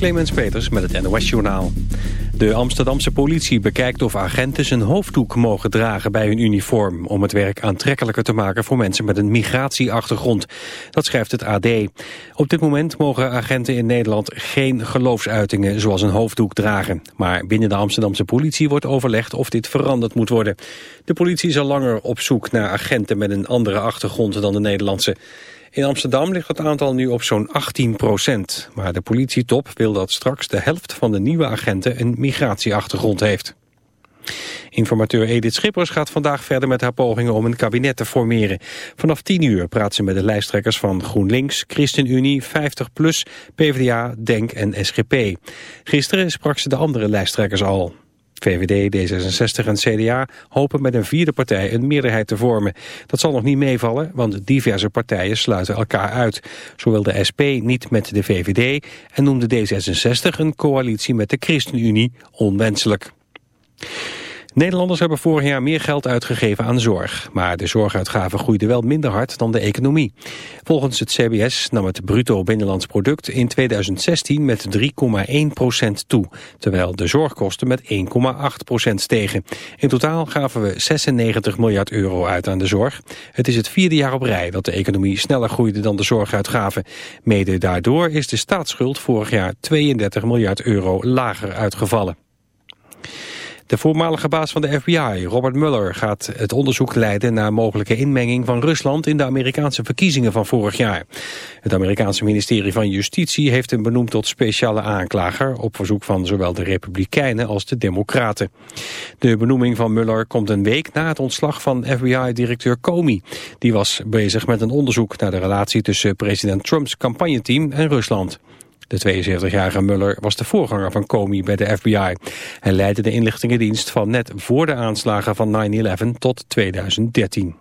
Clemens Peters met het NOS Journaal. De Amsterdamse politie bekijkt of agenten een hoofddoek mogen dragen bij hun uniform... om het werk aantrekkelijker te maken voor mensen met een migratieachtergrond. Dat schrijft het AD. Op dit moment mogen agenten in Nederland geen geloofsuitingen zoals een hoofddoek dragen. Maar binnen de Amsterdamse politie wordt overlegd of dit veranderd moet worden. De politie is al langer op zoek naar agenten met een andere achtergrond dan de Nederlandse. In Amsterdam ligt het aantal nu op zo'n 18 procent. Maar de politietop wil dat straks de helft van de nieuwe agenten een migratieachtergrond heeft. Informateur Edith Schippers gaat vandaag verder met haar pogingen om een kabinet te formeren. Vanaf 10 uur praat ze met de lijsttrekkers van GroenLinks, ChristenUnie, 50PLUS, PvdA, DENK en SGP. Gisteren sprak ze de andere lijsttrekkers al. VVD, D66 en CDA hopen met een vierde partij een meerderheid te vormen. Dat zal nog niet meevallen, want diverse partijen sluiten elkaar uit. Zo wil de SP niet met de VVD en noemde D66 een coalitie met de ChristenUnie onwenselijk. Nederlanders hebben vorig jaar meer geld uitgegeven aan zorg. Maar de zorguitgaven groeiden wel minder hard dan de economie. Volgens het CBS nam het bruto binnenlands product in 2016 met 3,1% toe. Terwijl de zorgkosten met 1,8% stegen. In totaal gaven we 96 miljard euro uit aan de zorg. Het is het vierde jaar op rij dat de economie sneller groeide dan de zorguitgaven. Mede daardoor is de staatsschuld vorig jaar 32 miljard euro lager uitgevallen. De voormalige baas van de FBI, Robert Mueller, gaat het onderzoek leiden naar mogelijke inmenging van Rusland in de Amerikaanse verkiezingen van vorig jaar. Het Amerikaanse ministerie van Justitie heeft hem benoemd tot speciale aanklager op verzoek van zowel de Republikeinen als de Democraten. De benoeming van Mueller komt een week na het ontslag van FBI-directeur Comey. Die was bezig met een onderzoek naar de relatie tussen president Trumps campagneteam en Rusland. De 72-jarige Muller was de voorganger van Comey bij de FBI. Hij leidde de inlichtingendienst van net voor de aanslagen van 9-11 tot 2013.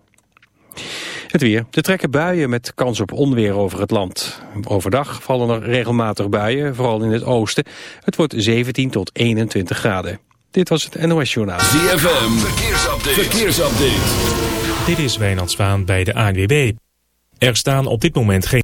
Het weer. Er trekken buien met kans op onweer over het land. Overdag vallen er regelmatig buien, vooral in het oosten. Het wordt 17 tot 21 graden. Dit was het NOS Journaal. ZFM. Verkeersupdate. Verkeersupdate. Dit is Wijnand Zwaan bij de ANWB. Er staan op dit moment geen...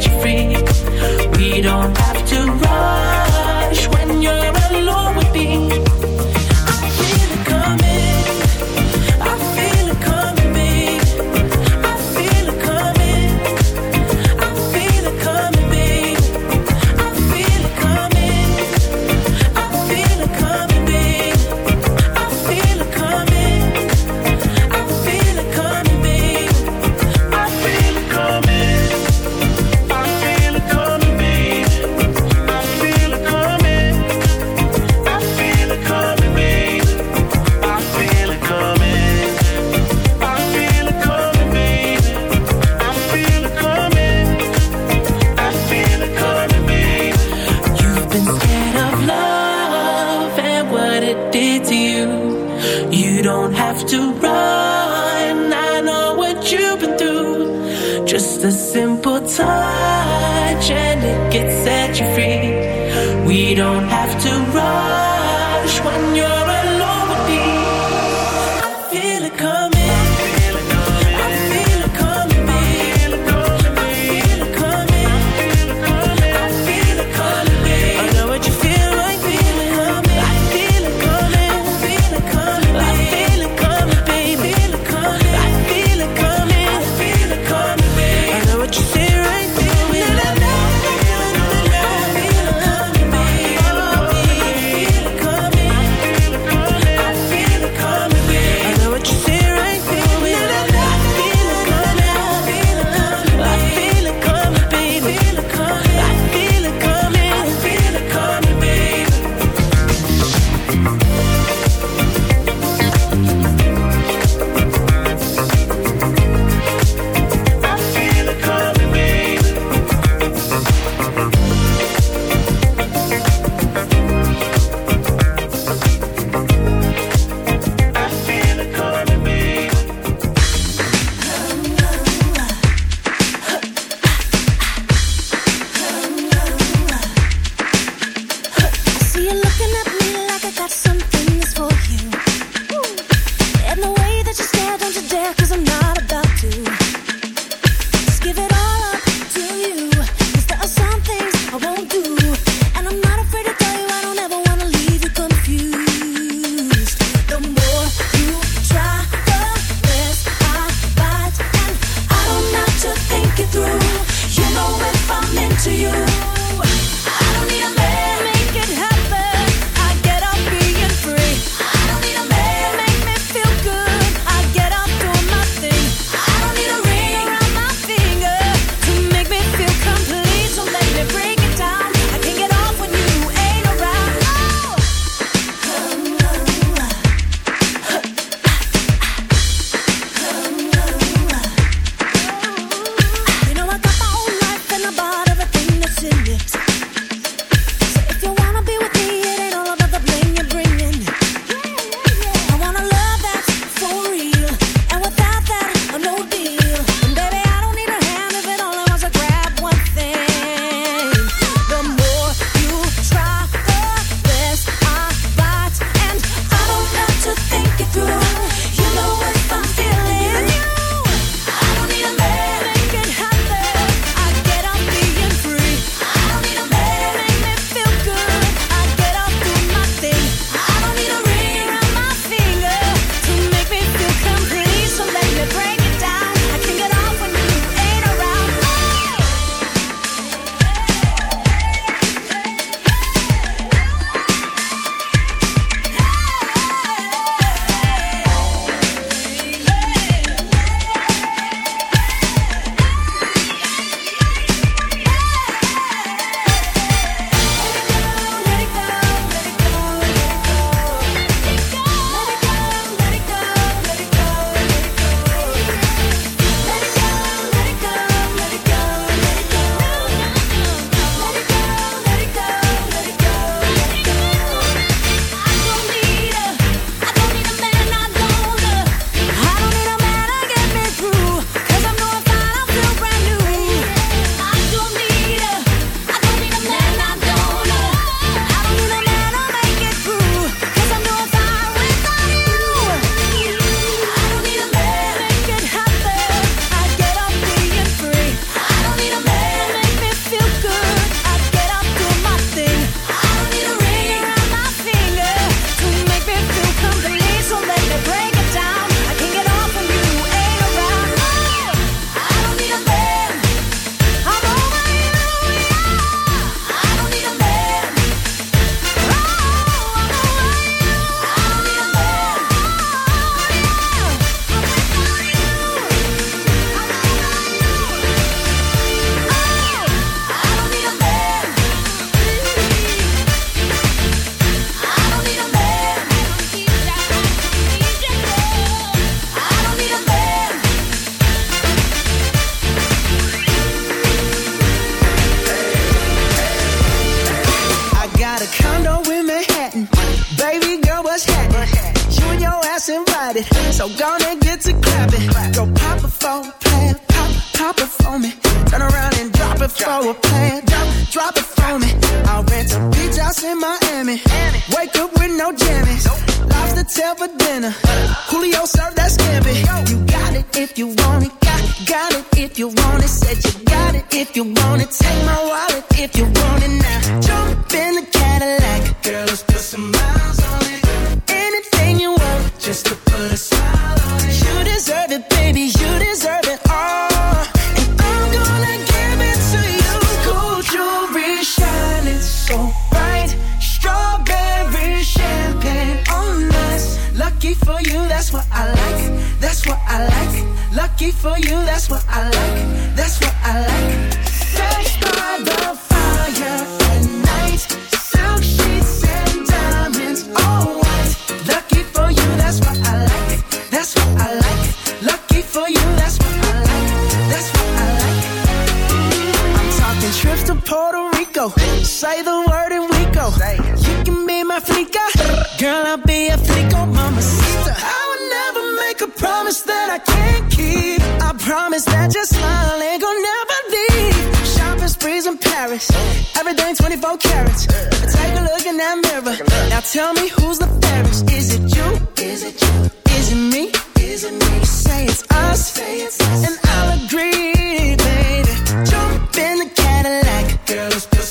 set you free.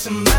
Some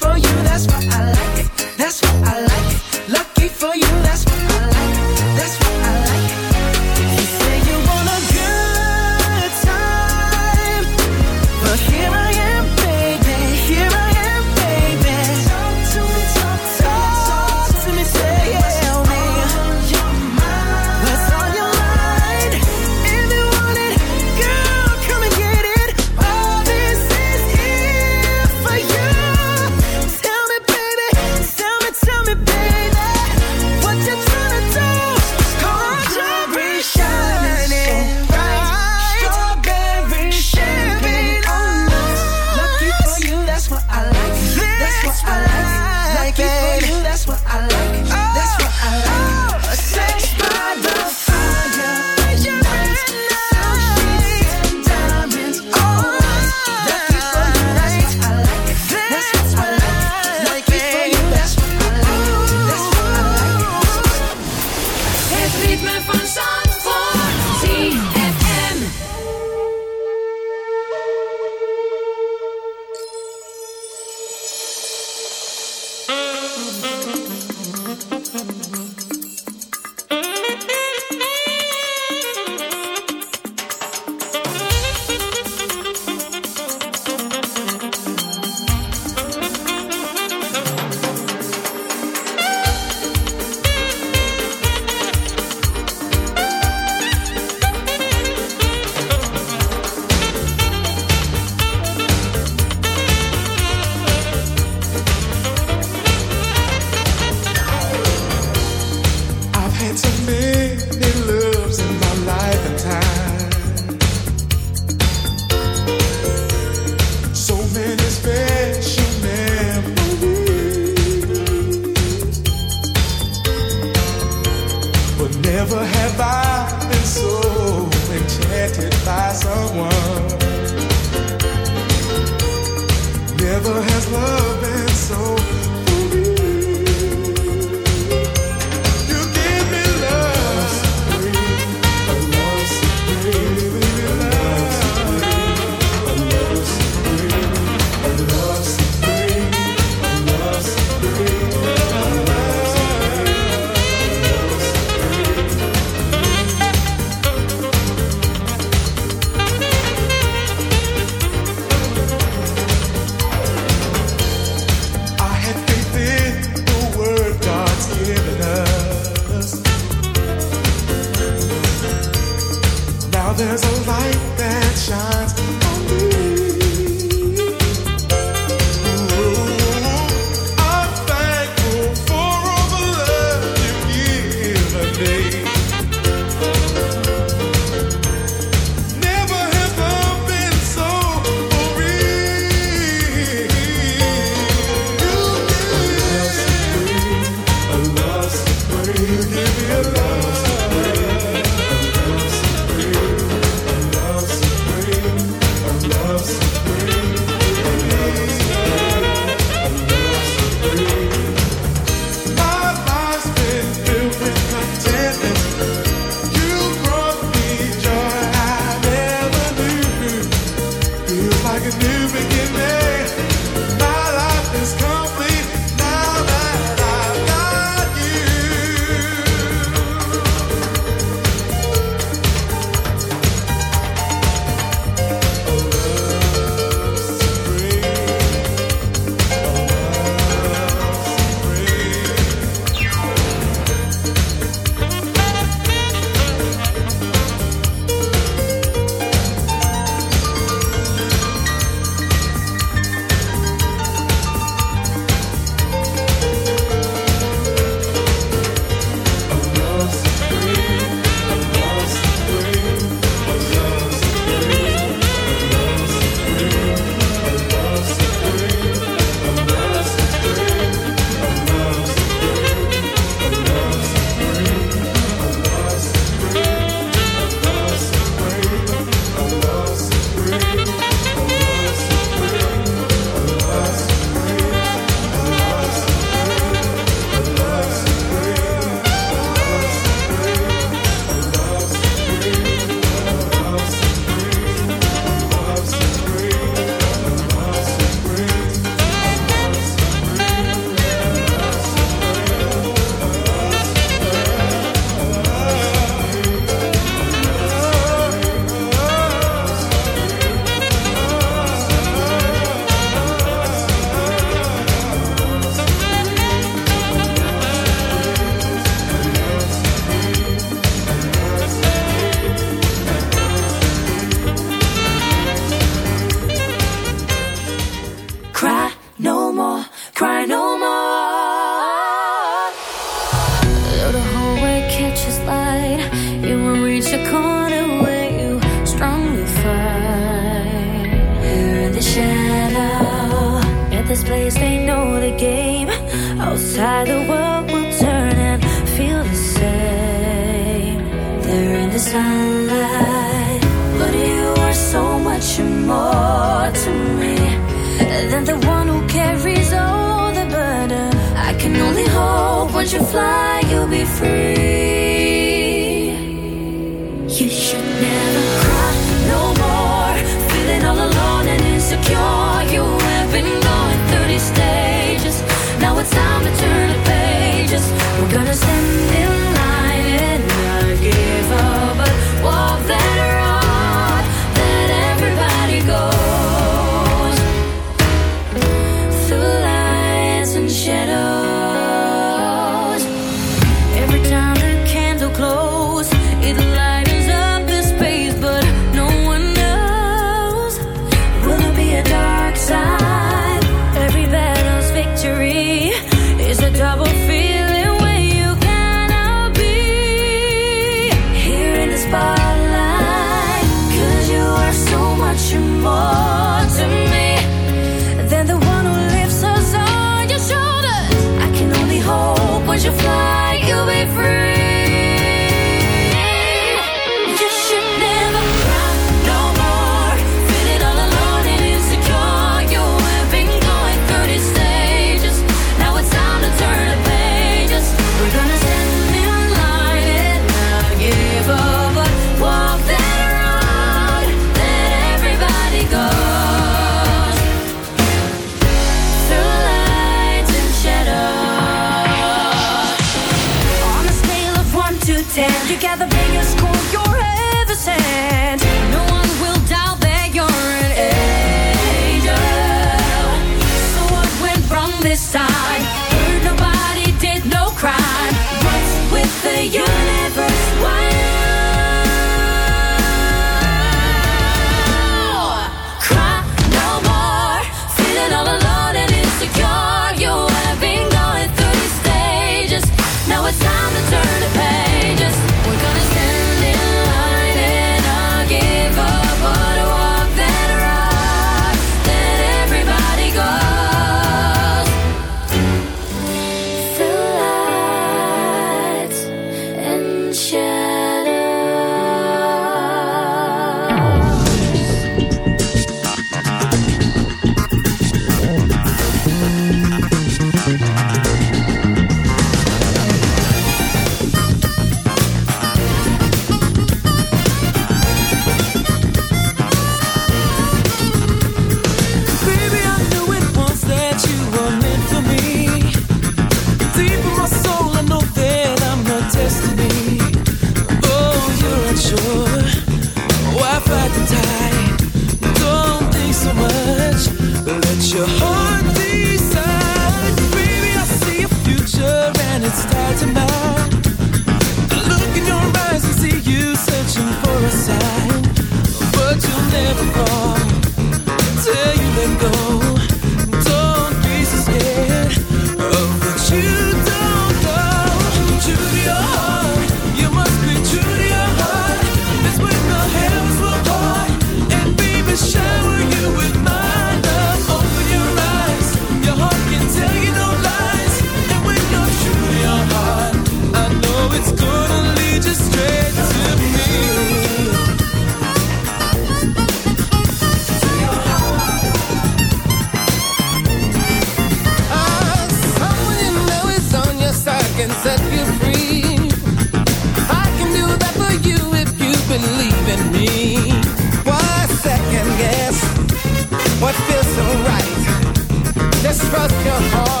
trust your heart.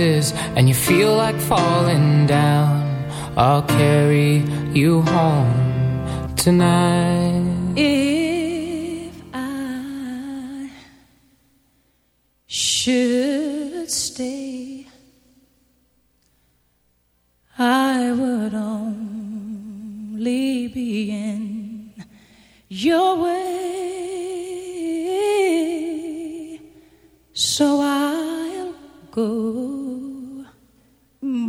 Closes and you feel like falling down, I'll carry you home tonight. If I should stay, I would only be in your way.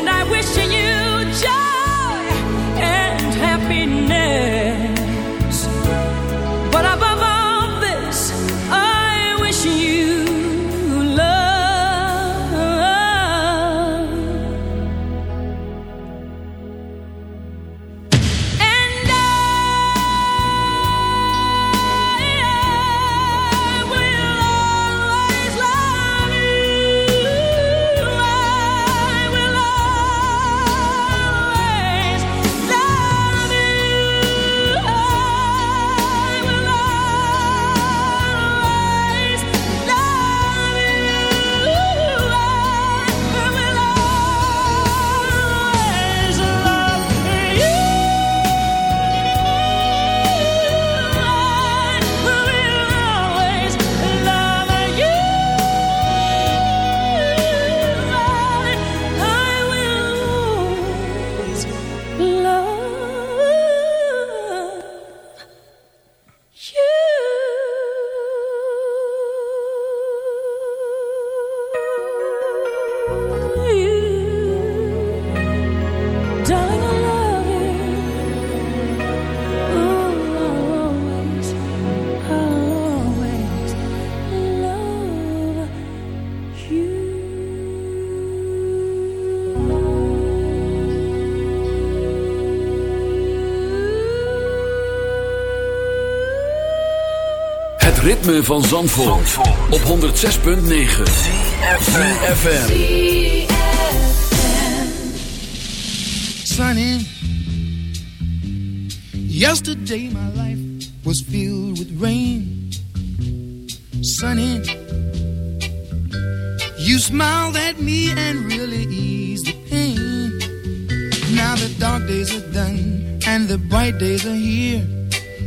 and I wish you van Zandvoort, op 106.9 FM. Sunny. Yesterday my life was filled with rain. Sunny. You smiled at me and really eased the pain. the dark days are done and the bright days are here.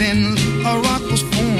Then a rock was formed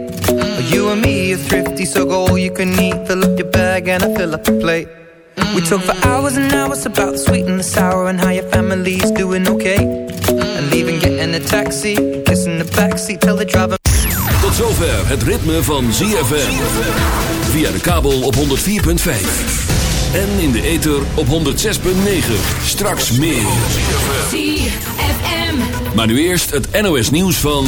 You and me are thrifty, so go all you can eat. Fill up your bag and I fill up the plate. We talk for hours and hours about the sweet and the sour and how your family's doing okay. And leaving, getting a taxi, kissing the backseat, tell the driver. Tot zover het ritme van ZFM. Via de kabel op 104.5. En in de ether op 106.9. Straks meer. ZFM. Maar nu eerst het NOS nieuws van...